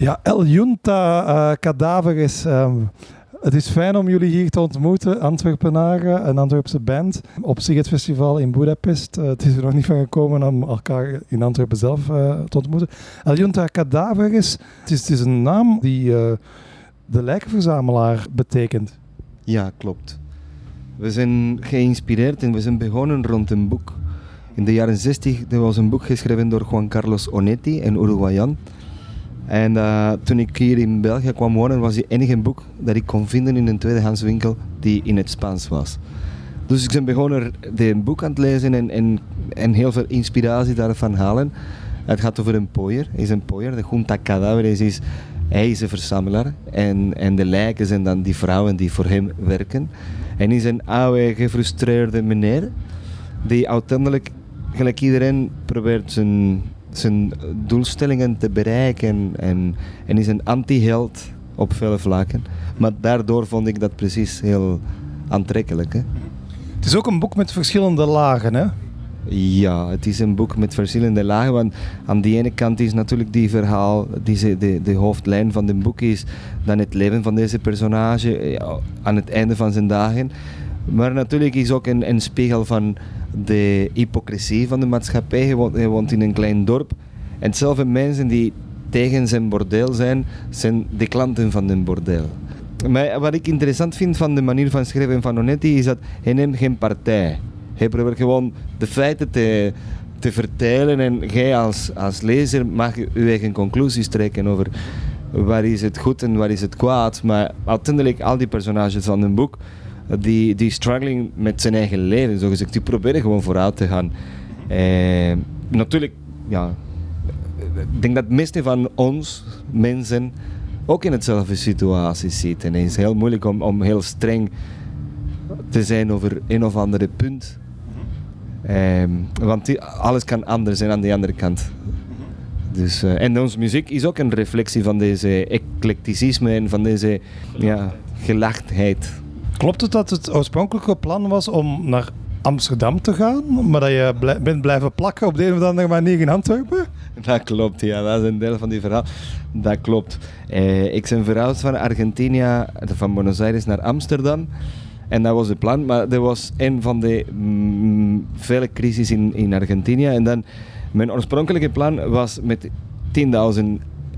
Ja, El Junta uh, is... Um, het is fijn om jullie hier te ontmoeten, Antwerpenaren, een Antwerpse band, op zich het festival in Budapest. Uh, het is er nog niet van gekomen om elkaar in Antwerpen zelf uh, te ontmoeten. El Junta Cadaver is, het is, een naam die de lijkenverzamelaar betekent. Ja, klopt. We zijn geïnspireerd en we zijn begonnen rond een boek. In de jaren 60 er was een boek geschreven door Juan Carlos Onetti, een Uruguayan. En uh, toen ik hier in België kwam wonen, was die enige boek dat ik kon vinden in een tweedehandswinkel die in het Spaans was. Dus ik ben begonnen de boek aan het lezen en, en, en heel veel inspiratie daarvan halen. Het gaat over een pooier. Hij is een pooier. De Junta Cadaveres is... Hij is een verzamelaar. En, en de lijken zijn dan die vrouwen die voor hem werken. En is een oude, gefrustreerde meneer. Die uiteindelijk, gelijk iedereen, probeert zijn zijn doelstellingen te bereiken en, en is een anti-held op vele vlakken. Maar daardoor vond ik dat precies heel aantrekkelijk. Hè? Het is ook een boek met verschillende lagen, hè? Ja, het is een boek met verschillende lagen. Want aan die ene kant is natuurlijk die verhaal, die, de, de hoofdlijn van het boek is dan het leven van deze personage aan het einde van zijn dagen. Maar natuurlijk is ook een, een spiegel van de hypocrisie van de maatschappij. Hij woont, in een klein dorp. En zelfs mensen die tegen zijn bordeel zijn, zijn de klanten van een bordeel. Maar wat ik interessant vind van de manier van schrijven van Onetti is dat hij neemt geen partij. Hij probeert gewoon de feiten te, te vertellen en jij als, als lezer mag je eigen conclusies trekken over waar is het goed en waar is het kwaad. Maar uiteindelijk al die personages van een boek die, die struggling met zijn eigen leven, zo gezegd. Die proberen gewoon vooruit te gaan. Eh, natuurlijk, ja, ik denk dat het meeste van ons, mensen, ook in hetzelfde situatie zitten. En het is heel moeilijk om, om heel streng te zijn over een of andere punt. Eh, want alles kan anders zijn aan de andere kant. Dus, uh, en onze muziek is ook een reflectie van deze eclecticisme en van deze ja, gelachtheid. Klopt het dat het oorspronkelijke plan was om naar Amsterdam te gaan, maar dat je bent blijven plakken op de een of andere manier in Antwerpen? Dat klopt, ja. Dat is een deel van die verhaal. Dat klopt. Eh, ik ben verhuisd van Argentinië, van Buenos Aires naar Amsterdam. En dat was het plan, maar er was een van de mm, vele crises in, in Argentinië. En dan, mijn oorspronkelijke plan was met 10.000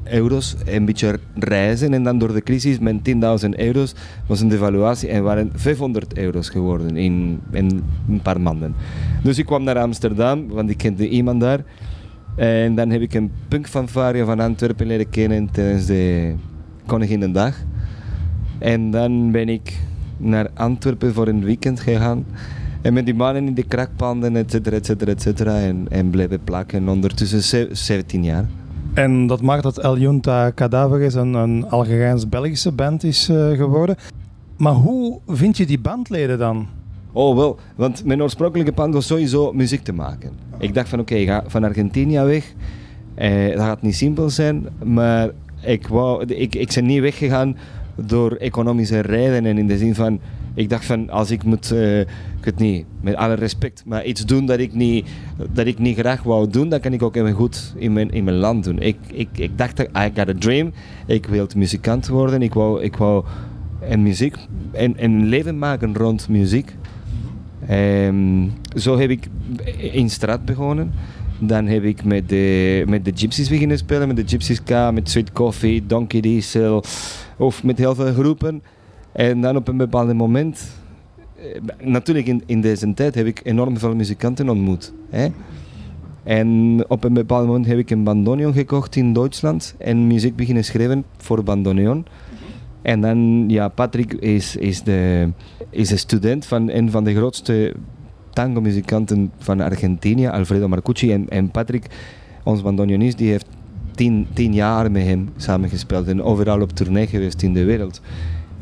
euro's een beetje reizen. En dan door de crisis met 10.000 euro's was een devaluatie en waren 500 euro's geworden in, in een paar maanden. Dus ik kwam naar Amsterdam, want ik kende iemand daar. En dan heb ik een punkfanfare van Antwerpen leren kennen tijdens de Koninginnedag. En dan ben ik naar Antwerpen voor een weekend gegaan. En met die mannen in de krakpanden, et cetera, et cetera, et cetera. En, en blijven plakken. Ondertussen 17 jaar. En dat maakt dat El Junta Cadaveres een, een Algerijns-Belgische band is uh, geworden. Maar hoe vind je die bandleden dan? Oh wel, want mijn oorspronkelijke plan was sowieso muziek te maken. Ik dacht van oké, ik ga van Argentinië weg. Eh, dat gaat niet simpel zijn, maar ik, wou, ik, ik ben niet weggegaan door economische redenen in de zin van ik dacht van als ik moet, uh, ik niet, met alle respect, maar iets doen dat ik niet, dat ik niet graag wou doen, dat kan ik ook even goed in mijn, in mijn land doen. Ik, ik, ik dacht, I got a dream, ik wilde muzikant worden, ik wou, ik wou en muziek, en, en leven maken rond muziek. Um, zo heb ik in straat begonnen. Dan heb ik met de, met de Gypsies beginnen spelen, met de Gypsies K, met Sweet Coffee, Donkey Diesel, of met heel veel groepen. En dan op een bepaald moment, eh, natuurlijk in, in deze tijd heb ik enorm veel muzikanten ontmoet. Hè? En op een bepaald moment heb ik een bandoneon gekocht in Duitsland en muziek beginnen schrijven voor bandoneon. En dan, ja, Patrick is, is, de, is een student van een van de grootste tango-muzikanten van Argentinië, Alfredo Marcucci. En, en Patrick, ons bandoneonist, die heeft tien, tien jaar met hem samengespeeld en overal op tournee geweest in de wereld.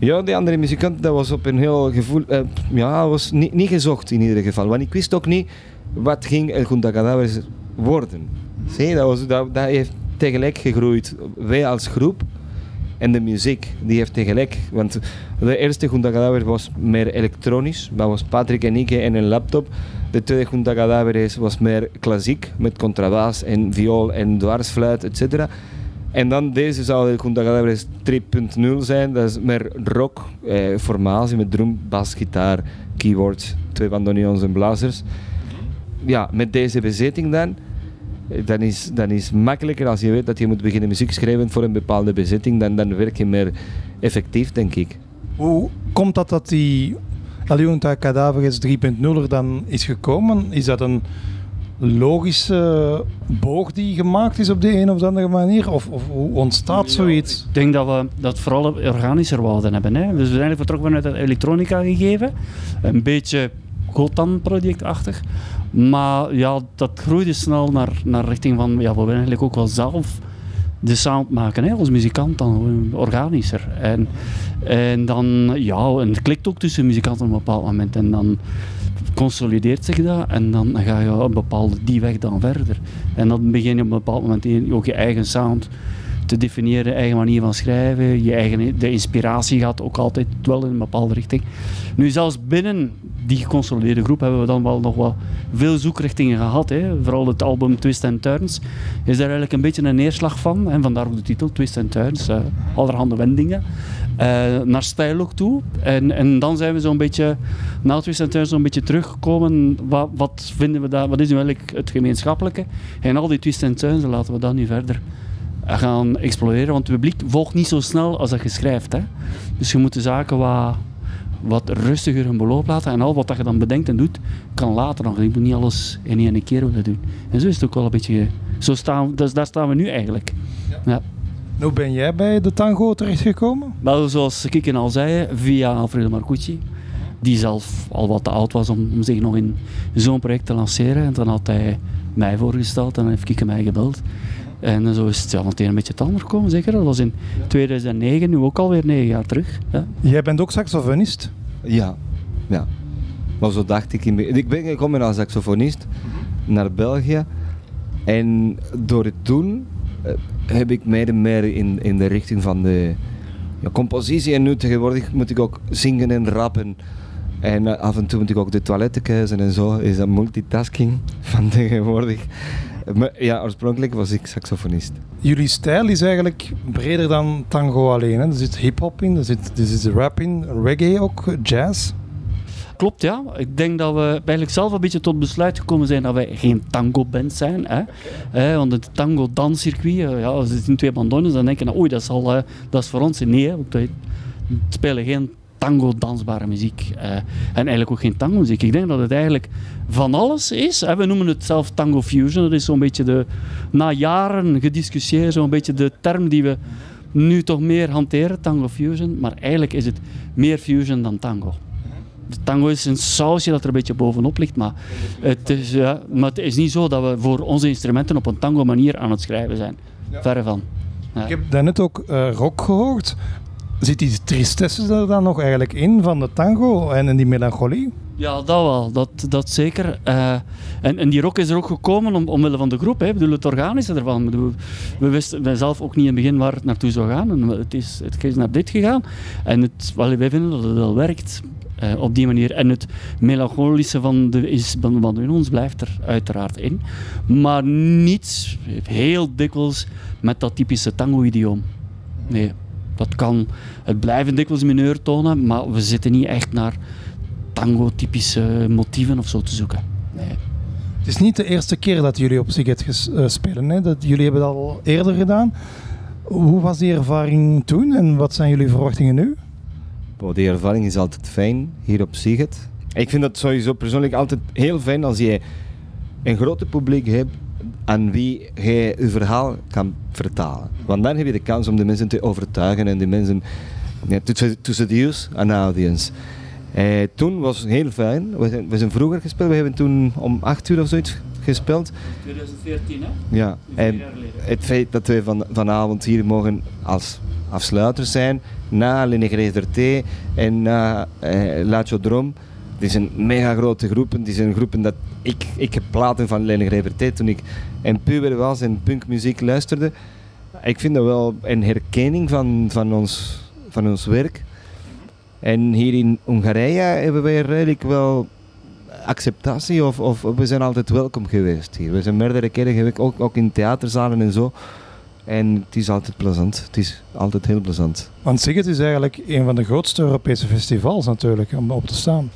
Ja, die andere muzikant, dat was op een heel gevoel... Uh, ja, was niet, niet gezocht in ieder geval. Want ik wist ook niet wat ging El Junta worden. Zie, dat, was, dat, dat heeft tegelijk gegroeid. Wij als groep en de muziek, die heeft tegelijk... Want de eerste Junta was meer elektronisch. Dat was Patrick en ik en een laptop. De tweede Junta was meer klassiek, met contrabas en viool en dwarsfluit, etc. En dan deze zou Junta Galabres 3.0 zijn. Dat is meer rock, eh, formatie met drum, bas, gitaar, keyboards, twee bandoneons en blazers. Ja, met deze bezetting dan, eh, dan is, dan is makkelijker als je weet dat je moet beginnen muziek schrijven voor een bepaalde bezetting, dan, dan werk je meer effectief, denk ik. Hoe komt dat dat die Aliunta Cadaveres 3.0 er dan is gekomen? Is dat een logische boog die gemaakt is op de een of andere manier? Of, of hoe ontstaat zoiets? Ik denk dat we dat vooral organischer wouden hebben. Hè. Dus we zijn eigenlijk vertrokken vanuit het elektronica gegeven. Een beetje Gotan-projectachtig. Maar ja, dat groeide snel naar, naar richting van, ja, we willen eigenlijk ook wel zelf de sound maken, als muzikant dan, organischer. En, en dan, ja, en het klikt ook tussen muzikanten op een bepaald moment. En dan consolideert zich dat en dan ga je op een bepaalde die weg dan verder. En dan begin je op een bepaald moment ook je eigen sound te definiëren, eigen manier van schrijven, je eigen, de inspiratie gaat ook altijd wel in een bepaalde richting. Nu, zelfs binnen die geconsolideerde groep hebben we dan wel nog wel veel zoekrichtingen gehad. Hè. Vooral het album Twist and Turns is daar eigenlijk een beetje een neerslag van. En vandaar ook de titel Twist and Turns, uh, allerhande wendingen. Uh, naar stijl ook toe. En, en dan zijn we zo'n beetje, na Twist and Turns, zo'n beetje teruggekomen. Wat, wat vinden we daar, wat is nu eigenlijk het gemeenschappelijke? En al die Twist and Turns laten we dan nu verder gaan exploreren. Want het publiek volgt niet zo snel als dat je schrijft. Hè. Dus je moet de zaken wat, wat rustiger in beloop laten. En al wat dat je dan bedenkt en doet, kan later nog. Je moet niet alles in één keer willen doen. En zo is het ook wel een beetje... Zo staan, dus daar staan we nu eigenlijk. Ja. Hoe ben jij bij de tango terechtgekomen? Wel, zoals Kikken al zei, via Alfredo Marcucci. Die zelf al wat te oud was om, om zich nog in zo'n project te lanceren. En dan had hij mij voorgesteld en dan heeft Kikke mij gebeld. En zo is het ja, meteen een beetje het ander gekomen, zeker. Dat was in 2009, nu ook alweer negen jaar terug. Ja. Jij bent ook saxofonist? Ja, ja. Maar zo dacht ik... In, ik ben gekomen als saxofonist naar België. En door het doen uh, heb ik meer en meer in, in de richting van de ja, compositie. En nu tegenwoordig moet ik ook zingen en rappen. En uh, af en toe moet ik ook de toiletten keuzen en zo. Is dat multitasking van tegenwoordig. Maar ja, oorspronkelijk was ik saxofonist. Jullie stijl is eigenlijk breder dan tango alleen. Hè? Er zit hip-hop in, er zit, er zit rap in, reggae ook, jazz. Klopt, ja. Ik denk dat we eigenlijk zelf een beetje tot besluit gekomen zijn dat wij geen tango-band zijn. Hè? Okay. want het tango-danscircuit, ja, als het in twee bandones, dan denk je, nou, oei, dat is, al, dat is voor ons. Nee, hè, want wij spelen geen tango dansbare muziek. Uh, en eigenlijk ook geen tango muziek. Ik denk dat het eigenlijk van alles is. we noemen het zelf tango fusion. Dat is zo'n beetje de, na jaren gediscussieerd, zo'n beetje de term die we nu toch meer hanteren, tango fusion. Maar eigenlijk is het meer fusion dan tango. De tango is een sausje dat er een beetje bovenop ligt, maar het is, ja, maar het is niet zo dat we voor onze instrumenten op een tango manier aan het schrijven zijn. Ja. Verre van. Ja. Ik heb daarnet ook uh, rock gehoord. Zit die tristesse er dan nog eigenlijk in van de tango en in die melancholie? Ja, dat wel. Dat, dat zeker. Uh, en, en die rock is er ook gekomen om, omwille van de groep. Hè. Ik bedoel, het organische ervan. We, we wisten zelf ook niet in het begin waar het naartoe zou gaan. En het, is, het is naar dit gegaan. En het, wij vinden dat het wel werkt. Uh, op die manier. En het melancholische van de, is, van, van ons blijft er uiteraard in. Maar niet heel dikwijls met dat typische tango-idioom. Nee. Dat kan het blijven dikwijls mineur tonen, maar we zitten niet echt naar tango-typische motieven of zo te zoeken. Nee. Het is niet de eerste keer dat jullie op Siget uh, spelen. Hè? Dat, jullie hebben dat al eerder gedaan. Hoe was die ervaring toen en wat zijn jullie verwachtingen nu? Oh, die ervaring is altijd fijn hier op Siget. Ik vind het sowieso persoonlijk altijd heel fijn als je een grote publiek hebt aan wie je je verhaal kan vertalen. Want dan heb je de kans om de mensen te overtuigen en de mensen ja, to, seduce an audience. Eh, toen was het heel fijn. We zijn, we zijn vroeger gespeeld. We hebben toen om 8 uur of zoiets gespeeld. 2014, hè? Ja. En het feit dat we van, vanavond hier mogen als afsluiters zijn, na Lenegre en na eh, Lacho Drom. Die zijn mega grote groepen. Die zijn groepen dat ik, ik heb platen van Lenny Reverté toen ik een puber was en punkmuziek luisterde. Ik vind dat wel een herkenning van, van, ons, van ons werk. En hier in Hongarije hebben wij redelijk wel acceptatie of, of we zijn altijd welkom geweest hier. We zijn meerdere keren geweest, ook, ook in theaterzalen en zo. En het is altijd plezant. Het is altijd heel plezant. Want Siget is eigenlijk een van de grootste Europese festivals natuurlijk om op te staan.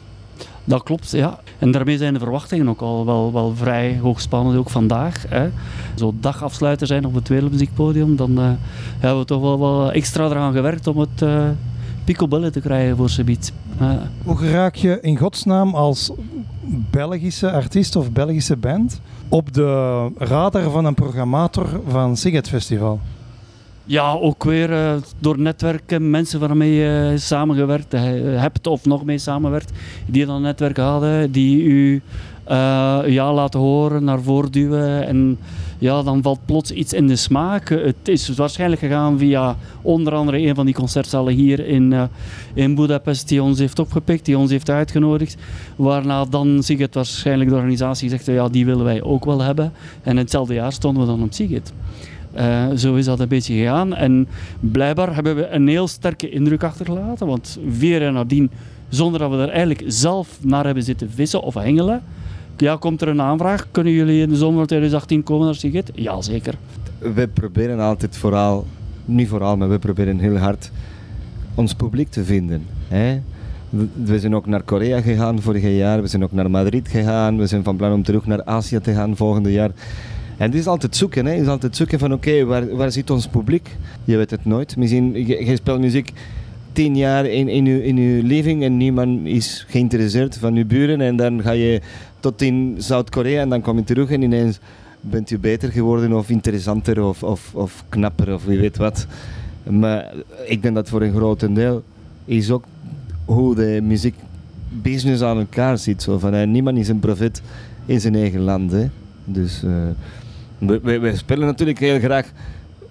Dat klopt, ja. En daarmee zijn de verwachtingen ook al wel, wel vrij hoogspannend, ook vandaag. Hè. Zo dagafsluiter zijn op het wereldmuziekpodium, dan uh, hebben we toch wel, wel extra eraan gewerkt om het uh, picobellen te krijgen voor Subiet. Uh. Hoe raak je in godsnaam als Belgische artiest of Belgische band op de radar van een programmator van Siget Festival? Ja, ook weer uh, door netwerken, mensen waarmee je uh, samengewerkt hebt of nog mee samenwerkt, die dan netwerk hadden, die u uh, ja, laten horen, naar voren duwen. En ja, dan valt plots iets in de smaak. Het is waarschijnlijk gegaan via onder andere een van die concertzalen hier in, in Budapest, die ons heeft opgepikt, die ons heeft uitgenodigd. Waarna dan Sigit waarschijnlijk de organisatie zegt, ja, die willen wij ook wel hebben. En in hetzelfde jaar stonden we dan op Sigit. Uh, zo is dat een beetje gegaan. En blijkbaar hebben we een heel sterke indruk achtergelaten. Want vier jaar nadien, zonder dat we er eigenlijk zelf naar hebben zitten vissen of hengelen, ja, komt er een aanvraag. Kunnen jullie in de zomer van 2018 komen naar Sigit? Ja, zeker. We proberen altijd vooral, niet vooral, maar we proberen heel hard ons publiek te vinden. Hè? We zijn ook naar Korea gegaan vorig jaar, we zijn ook naar Madrid gegaan, we zijn van plan om terug naar Azië te gaan volgende jaar. En het is altijd zoeken, hè. Het is altijd zoeken van oké, waar, waar zit ons publiek? Je weet het nooit. Misschien, je, speelt muziek tien jaar in, in, je, in je living en niemand is geïnteresseerd van je buren. En dan ga je tot in Zuid-Korea en dan kom je terug en ineens bent je beter geworden of interessanter of, of, of knapper of wie weet wat. Maar ik denk dat voor een groot deel is ook hoe de muziekbusiness aan elkaar zit. Zo van, niemand is een profit in zijn eigen land. Hè. Dus... Uh, we, we, spelen natuurlijk heel graag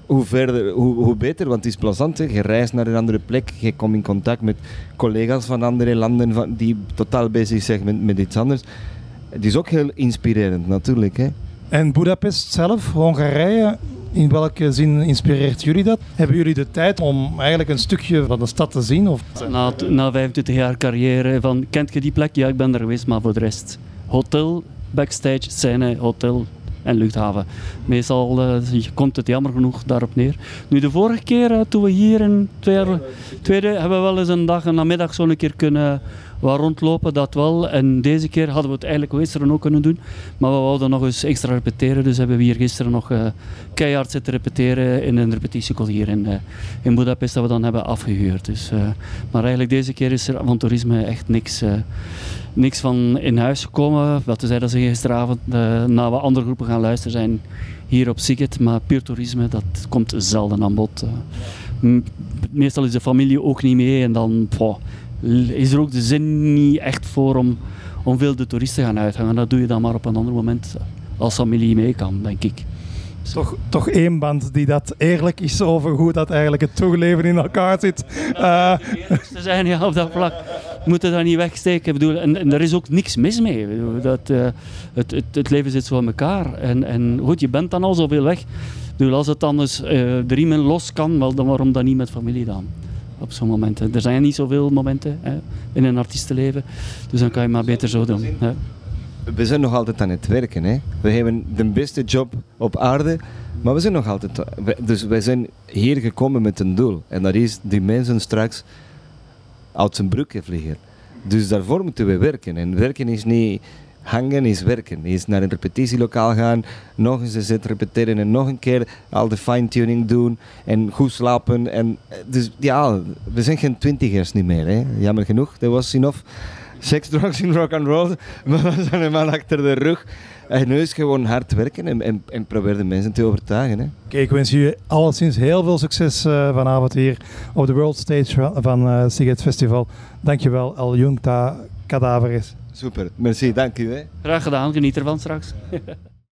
hoe verder, hoe, hoe beter, want het is plezant. Hè. Je reist naar een andere plek, je komt in contact met collega's van andere landen van, die totaal bezig zijn met, met iets anders. Het is ook heel inspirerend natuurlijk. Hè. En Budapest zelf, Hongarije, in welke zin inspireert jullie dat? Hebben jullie de tijd om eigenlijk een stukje van de stad te zien? Of? Na, na 25 jaar carrière, van, kent je die plek? Ja, ik ben er geweest, maar voor de rest. Hotel, backstage, scène, hotel, en luchthaven. Meestal uh, komt het jammer genoeg daarop neer. Nu, de vorige keer uh, toen we hier in tweede, tweede hebben we wel eens een dag en namiddag zo een keer kunnen wat rondlopen, dat wel. En deze keer hadden we het eigenlijk gisteren ook kunnen doen. Maar we wilden nog eens extra repeteren. Dus hebben we hier gisteren nog keihard zitten repeteren in een repetitiekol hier in, uh, in Budapest dat we dan hebben afgehuurd. Dus, maar eigenlijk deze keer is er van toerisme echt niks, niks van in huis gekomen. Wat te zeggen dat ze gisteravond na wat andere groepen gaan luisteren zijn hier op Siget. Maar puur toerisme, dat komt zelden aan bod. meestal is de familie ook niet mee en dan... Is er ook de zin niet echt voor om, om veel de toeristen te gaan uithangen. Dat doe je dan maar op een ander moment als familie mee kan, denk ik. Toch, toch één band die dat eerlijk is over hoe dat eigenlijk het toeleven in elkaar zit. Uh. te zijn ja, op dat vlak. We moeten dat niet wegsteken. Ik bedoel, en, en er is ook niks mis mee. Dat, uh, het, het, het, leven zit zo in elkaar. En, en goed, je bent dan al zoveel weg. bedoel, als het dan eens uh, de riemen los kan, wel, dan waarom dan niet met familie dan? op zo'n momenten. Er zijn niet zoveel momenten hè, in een artiestenleven, dus dan kan je maar beter zo doen. Hè. We zijn nog altijd aan het werken. Hè. We hebben de beste job op aarde, maar we zijn nog altijd... Dus wij zijn hier gekomen met een doel. En dat is die mensen straks uit zijn broek vliegen. Dus daarvoor moeten we werken. En werken is niet hangen is werken. Is naar een repetitielokaal gaan, nog eens een zet repeteren en nog een keer al de fine-tuning doen en goed slapen. En, dus ja, we zijn geen twintigers niet meer. Hè. Jammer genoeg, dat was enough. Sex, drugs in rock and roll, maar we zijn helemaal achter de rug. En nu is gewoon hard werken en, en, en probeer de mensen te overtuigen. Hè. Kijk, ik wens jullie alleszins heel veel succes uh, vanavond hier op de World Stage van uh, Siget Festival. Dankjewel, El Junta Cadaveris. Super, merci, dank u. Hè. Graag gedaan, geniet ervan straks.